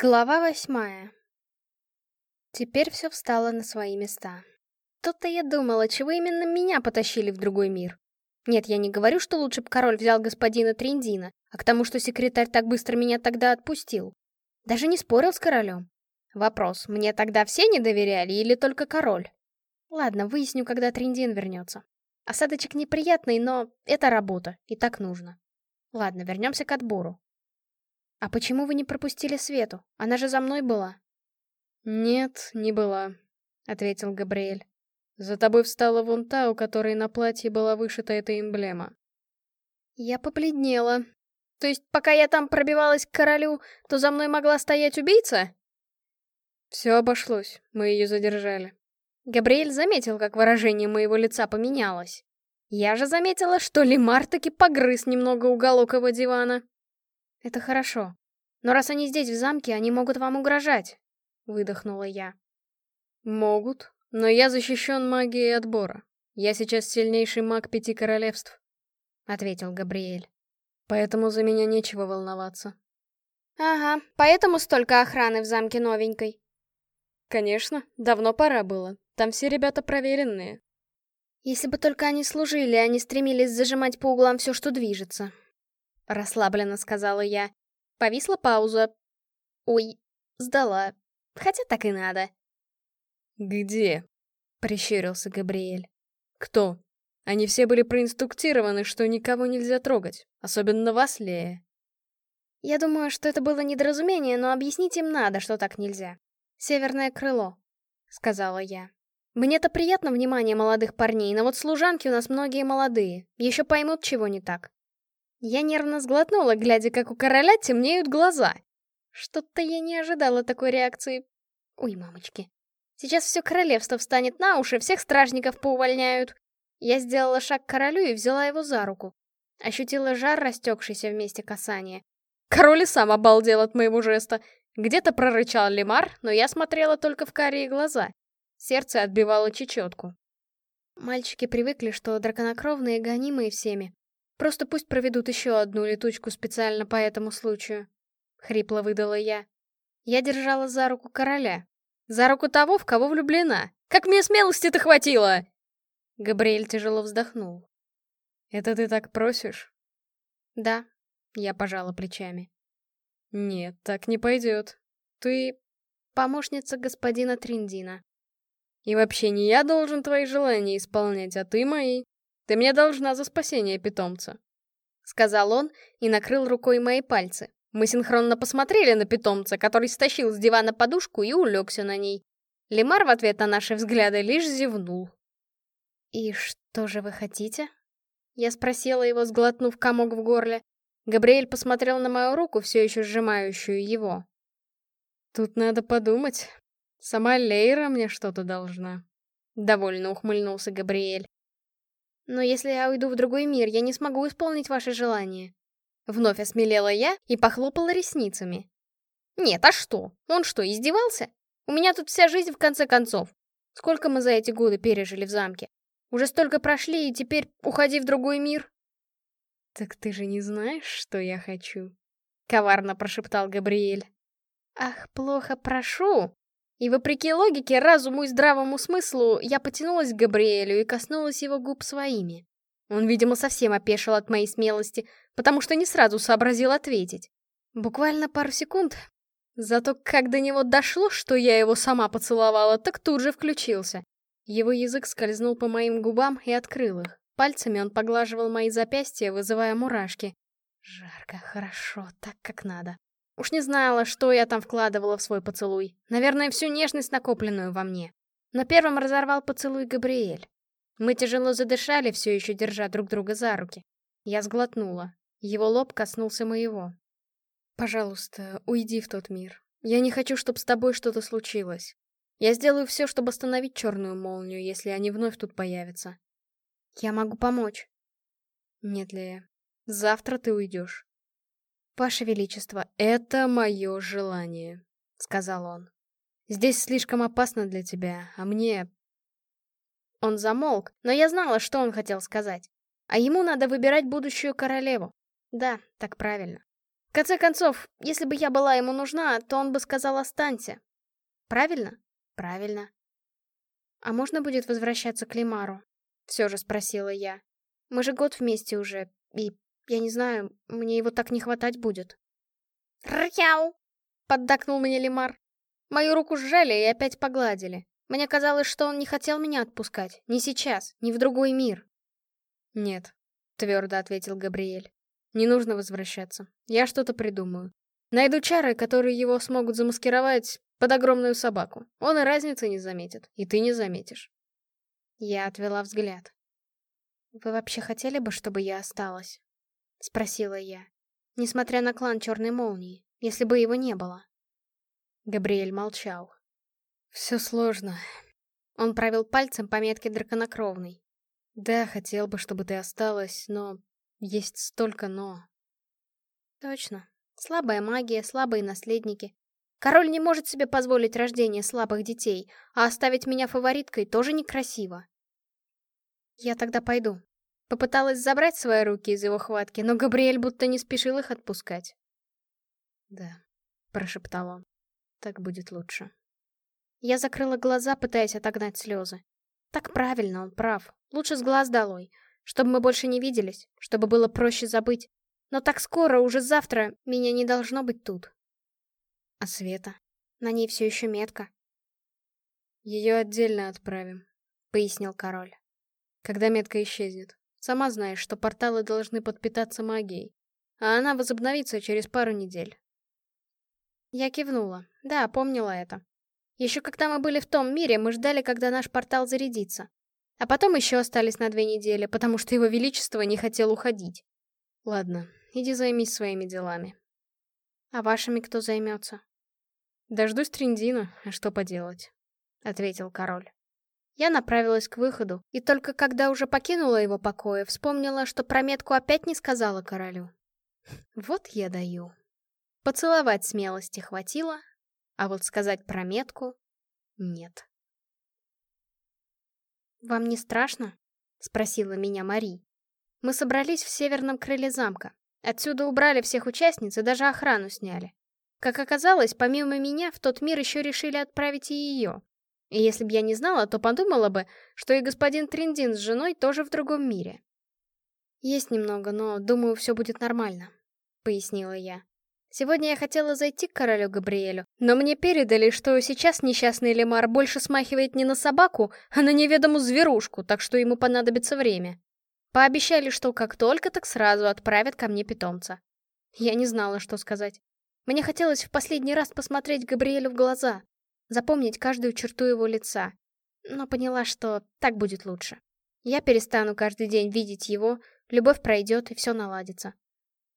Глава восьмая. Теперь все встало на свои места. Тут-то я думала, чего именно меня потащили в другой мир. Нет, я не говорю, что лучше бы король взял господина Триндина, а к тому, что секретарь так быстро меня тогда отпустил. Даже не спорил с королем. Вопрос, мне тогда все не доверяли или только король? Ладно, выясню, когда Триндин вернется. Осадочек неприятный, но это работа, и так нужно. Ладно, вернемся к отбору. «А почему вы не пропустили Свету? Она же за мной была». «Нет, не была», — ответил Габриэль. «За тобой встала вон та, у которой на платье была вышита эта эмблема». Я побледнела. То есть, пока я там пробивалась к королю, то за мной могла стоять убийца? Все обошлось, мы ее задержали. Габриэль заметил, как выражение моего лица поменялось. Я же заметила, что Лемар таки погрыз немного уголок его дивана. «Это хорошо. Но раз они здесь, в замке, они могут вам угрожать», — выдохнула я. «Могут, но я защищен магией отбора. Я сейчас сильнейший маг пяти королевств», — ответил Габриэль. «Поэтому за меня нечего волноваться». «Ага, поэтому столько охраны в замке новенькой». «Конечно, давно пора было. Там все ребята проверенные». «Если бы только они служили, не стремились зажимать по углам все, что движется», Расслабленно сказала я. Повисла пауза. Ой, сдала. Хотя так и надо. «Где?» — прищурился Габриэль. «Кто? Они все были проинструктированы, что никого нельзя трогать, особенно вас, Лея». «Я думаю, что это было недоразумение, но объяснить им надо, что так нельзя. Северное крыло», — сказала я. «Мне-то приятно внимание молодых парней, но вот служанки у нас многие молодые, еще поймут, чего не так». Я нервно сглотнула, глядя, как у короля темнеют глаза. Что-то я не ожидала такой реакции. Ой, мамочки. Сейчас все королевство встанет на уши, всех стражников поувольняют. Я сделала шаг к королю и взяла его за руку. Ощутила жар, растекшийся вместе касания. Король и сам обалдел от моего жеста. Где-то прорычал лимар, но я смотрела только в карие глаза. Сердце отбивало чечетку. Мальчики привыкли, что драконокровные гонимые всеми, Просто пусть проведут еще одну летучку специально по этому случаю. Хрипло выдала я. Я держала за руку короля. За руку того, в кого влюблена. Как мне смелости-то хватило! Габриэль тяжело вздохнул. «Это ты так просишь?» «Да», — я пожала плечами. «Нет, так не пойдет. Ты помощница господина Триндина. И вообще не я должен твои желания исполнять, а ты мои. Ты мне должна за спасение питомца», — сказал он и накрыл рукой мои пальцы. Мы синхронно посмотрели на питомца, который стащил с дивана подушку и улегся на ней. Лемар в ответ на наши взгляды лишь зевнул. «И что же вы хотите?» Я спросила его, сглотнув комок в горле. Габриэль посмотрел на мою руку, все еще сжимающую его. «Тут надо подумать. Сама Лейра мне что-то должна». Довольно ухмыльнулся Габриэль. Но если я уйду в другой мир, я не смогу исполнить ваше желание. Вновь осмелела я и похлопала ресницами. Нет, а что? Он что, издевался? У меня тут вся жизнь в конце концов. Сколько мы за эти годы пережили в замке? Уже столько прошли, и теперь уходи в другой мир. Так ты же не знаешь, что я хочу? Коварно прошептал Габриэль. Ах, плохо прошу. И вопреки логике, разуму и здравому смыслу, я потянулась к Габриэлю и коснулась его губ своими. Он, видимо, совсем опешил от моей смелости, потому что не сразу сообразил ответить. Буквально пару секунд. Зато как до него дошло, что я его сама поцеловала, так тут же включился. Его язык скользнул по моим губам и открыл их. Пальцами он поглаживал мои запястья, вызывая мурашки. Жарко, хорошо, так как надо. Уж не знала, что я там вкладывала в свой поцелуй. Наверное, всю нежность, накопленную во мне. Но первым разорвал поцелуй Габриэль. Мы тяжело задышали, все еще держа друг друга за руки. Я сглотнула. Его лоб коснулся моего. «Пожалуйста, уйди в тот мир. Я не хочу, чтобы с тобой что-то случилось. Я сделаю все, чтобы остановить черную молнию, если они вновь тут появятся. Я могу помочь». «Нет, Лея. Завтра ты уйдешь. «Ваше Величество, это мое желание», — сказал он. «Здесь слишком опасно для тебя, а мне...» Он замолк, но я знала, что он хотел сказать. А ему надо выбирать будущую королеву. Да, так правильно. конце концов, если бы я была ему нужна, то он бы сказал «останься». Правильно? Правильно. А можно будет возвращаться к Лимару? Все же спросила я. Мы же год вместе уже, и, я не знаю, мне его так не хватать будет. «Ряу!» — поддакнул мне Лимар. Мою руку сжали и опять погладили. Мне казалось, что он не хотел меня отпускать. Ни сейчас, ни в другой мир. «Нет», — твердо ответил Габриэль. «Не нужно возвращаться. Я что-то придумаю. Найду чары, которые его смогут замаскировать под огромную собаку. Он и разницы не заметит, и ты не заметишь». Я отвела взгляд. «Вы вообще хотели бы, чтобы я осталась?» — спросила я. Несмотря на клан Черной Молнии, если бы его не было. Габриэль молчал. «Все сложно». Он провел пальцем по метке драконокровной. «Да, хотел бы, чтобы ты осталась, но есть столько «но». Точно. Слабая магия, слабые наследники. Король не может себе позволить рождение слабых детей, а оставить меня фавориткой тоже некрасиво. Я тогда пойду. Попыталась забрать свои руки из его хватки, но Габриэль будто не спешил их отпускать. «Да», — прошептал он, — «так будет лучше». Я закрыла глаза, пытаясь отогнать слезы. Так правильно, он прав. Лучше с глаз долой. Чтобы мы больше не виделись, чтобы было проще забыть. Но так скоро, уже завтра, меня не должно быть тут. А Света? На ней все еще метка. Ее отдельно отправим, пояснил король. Когда метка исчезнет. Сама знаешь, что порталы должны подпитаться магией. А она возобновится через пару недель. Я кивнула. Да, помнила это. Еще когда мы были в том мире, мы ждали, когда наш портал зарядится. А потом еще остались на две недели, потому что его величество не хотел уходить. Ладно, иди займись своими делами. А вашими кто займется? Дождусь Триндина, а что поделать? Ответил король. Я направилась к выходу, и только когда уже покинула его покоя, вспомнила, что про метку опять не сказала королю. Вот я даю. Поцеловать смелости хватило, а вот сказать про метку — нет. «Вам не страшно?» — спросила меня Мари. Мы собрались в северном крыле замка. Отсюда убрали всех участниц и даже охрану сняли. Как оказалось, помимо меня, в тот мир еще решили отправить и ее. И если бы я не знала, то подумала бы, что и господин Триндин с женой тоже в другом мире. «Есть немного, но, думаю, все будет нормально», — пояснила я. «Сегодня я хотела зайти к королю Габриэлю, но мне передали, что сейчас несчастный Лемар больше смахивает не на собаку, а на неведомую зверушку, так что ему понадобится время. Пообещали, что как только, так сразу отправят ко мне питомца. Я не знала, что сказать. Мне хотелось в последний раз посмотреть Габриэлю в глаза, запомнить каждую черту его лица. Но поняла, что так будет лучше. Я перестану каждый день видеть его, любовь пройдет и все наладится.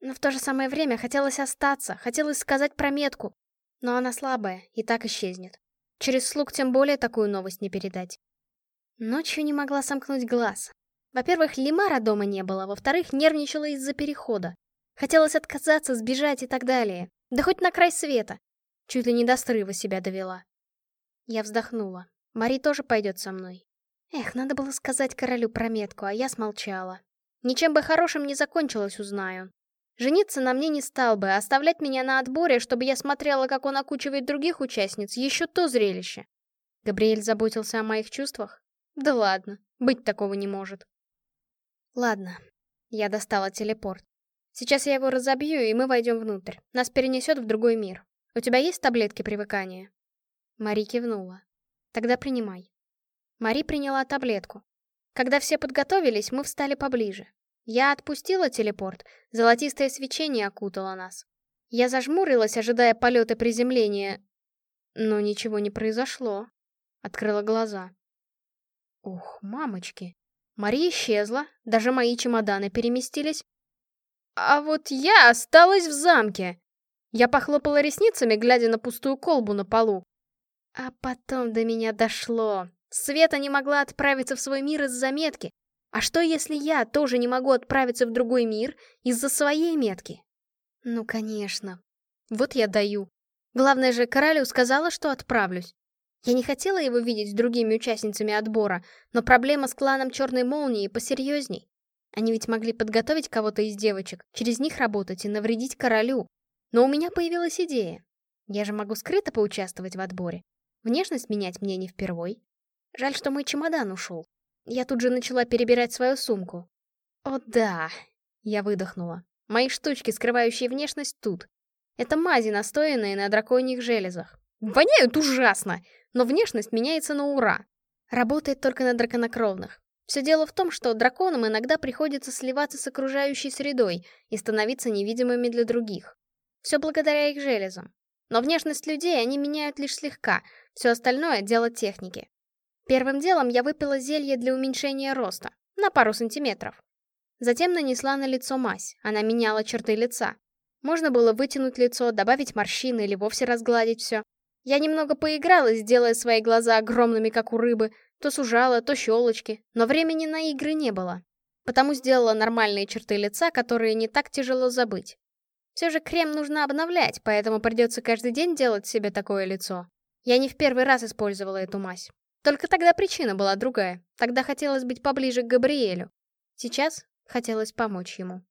Но в то же самое время хотелось остаться, хотелось сказать про метку. Но она слабая и так исчезнет. Через слуг тем более такую новость не передать. Ночью не могла сомкнуть глаз. Во-первых, Лимара дома не было, во-вторых, нервничала из-за перехода. Хотелось отказаться, сбежать и так далее. Да хоть на край света. Чуть ли не до срыва себя довела. Я вздохнула. Мари тоже пойдет со мной. Эх, надо было сказать королю про метку, а я смолчала. Ничем бы хорошим не закончилось, узнаю. Жениться на мне не стал бы, а оставлять меня на отборе, чтобы я смотрела, как он окучивает других участниц, еще то зрелище. Габриэль заботился о моих чувствах? Да ладно, быть такого не может. Ладно, я достала телепорт. Сейчас я его разобью, и мы войдем внутрь. Нас перенесет в другой мир. У тебя есть таблетки привыкания? Мари кивнула. «Тогда принимай». Мари приняла таблетку. Когда все подготовились, мы встали поближе. Я отпустила телепорт, золотистое свечение окутало нас. Я зажмурилась, ожидая полета приземления. Но ничего не произошло. Открыла глаза. Ух, мамочки. Мари исчезла, даже мои чемоданы переместились. А вот я осталась в замке. Я похлопала ресницами, глядя на пустую колбу на полу. А потом до меня дошло. Света не могла отправиться в свой мир из-за метки. А что, если я тоже не могу отправиться в другой мир из-за своей метки? Ну, конечно. Вот я даю. Главное же, королю сказала, что отправлюсь. Я не хотела его видеть с другими участницами отбора, но проблема с кланом Черной Молнии посерьезней. Они ведь могли подготовить кого-то из девочек, через них работать и навредить королю. Но у меня появилась идея. Я же могу скрыто поучаствовать в отборе. Внешность менять мне не впервой. Жаль, что мой чемодан ушел. Я тут же начала перебирать свою сумку. О да, я выдохнула. Мои штучки, скрывающие внешность, тут. Это мази, настоянные на драконьих железах. Воняют ужасно, но внешность меняется на ура. Работает только на драконокровных. Все дело в том, что драконам иногда приходится сливаться с окружающей средой и становиться невидимыми для других. Все благодаря их железам. Но внешность людей они меняют лишь слегка, все остальное — дело техники. Первым делом я выпила зелье для уменьшения роста, на пару сантиметров. Затем нанесла на лицо мазь, она меняла черты лица. Можно было вытянуть лицо, добавить морщины или вовсе разгладить все. Я немного поигралась, делая свои глаза огромными, как у рыбы, то сужала, то щелочки, но времени на игры не было. Потому сделала нормальные черты лица, которые не так тяжело забыть. Все же крем нужно обновлять, поэтому придется каждый день делать себе такое лицо. Я не в первый раз использовала эту мазь. Только тогда причина была другая. Тогда хотелось быть поближе к Габриэлю. Сейчас хотелось помочь ему.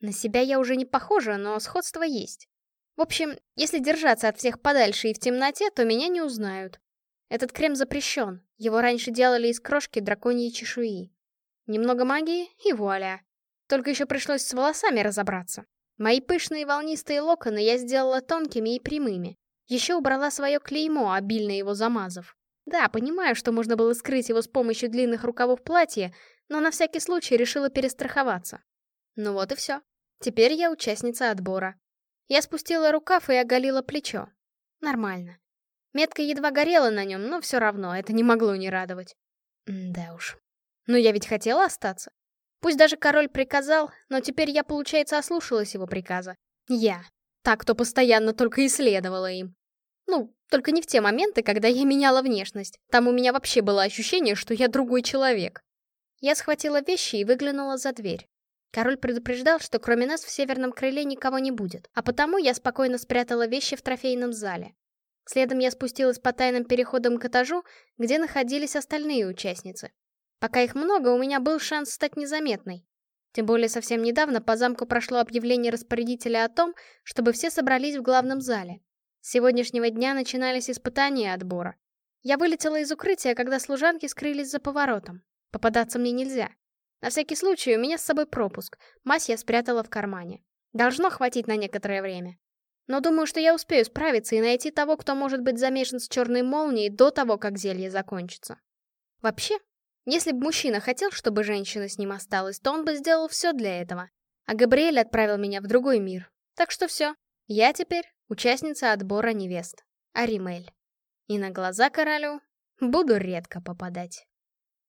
На себя я уже не похожа, но сходство есть. В общем, если держаться от всех подальше и в темноте, то меня не узнают. Этот крем запрещен, его раньше делали из крошки драконьей чешуи. Немного магии и вуаля. Только еще пришлось с волосами разобраться. Мои пышные волнистые локоны я сделала тонкими и прямыми. Еще убрала свое клеймо, обильно его замазав. Да, понимаю, что можно было скрыть его с помощью длинных рукавов платья, но на всякий случай решила перестраховаться. Ну вот и все. Теперь я участница отбора. Я спустила рукав и оголила плечо. Нормально. Метка едва горела на нем, но все равно, это не могло не радовать. М да уж. Но я ведь хотела остаться. Пусть даже король приказал, но теперь я, получается, ослушалась его приказа. Я. Так, кто постоянно только исследовала им. Ну, только не в те моменты, когда я меняла внешность. Там у меня вообще было ощущение, что я другой человек. Я схватила вещи и выглянула за дверь. Король предупреждал, что кроме нас в северном крыле никого не будет, а потому я спокойно спрятала вещи в трофейном зале. Следом я спустилась по тайным переходам к этажу, где находились остальные участницы. Пока их много, у меня был шанс стать незаметной. Тем более совсем недавно по замку прошло объявление распорядителя о том, чтобы все собрались в главном зале. С сегодняшнего дня начинались испытания отбора. Я вылетела из укрытия, когда служанки скрылись за поворотом. Попадаться мне нельзя. На всякий случай у меня с собой пропуск. Мазь я спрятала в кармане. Должно хватить на некоторое время. Но думаю, что я успею справиться и найти того, кто может быть замешан с черной молнией до того, как зелье закончится. Вообще, если бы мужчина хотел, чтобы женщина с ним осталась, то он бы сделал все для этого. А Габриэль отправил меня в другой мир. Так что все. Я теперь участница отбора невест. Аримель. И на глаза королю буду редко попадать.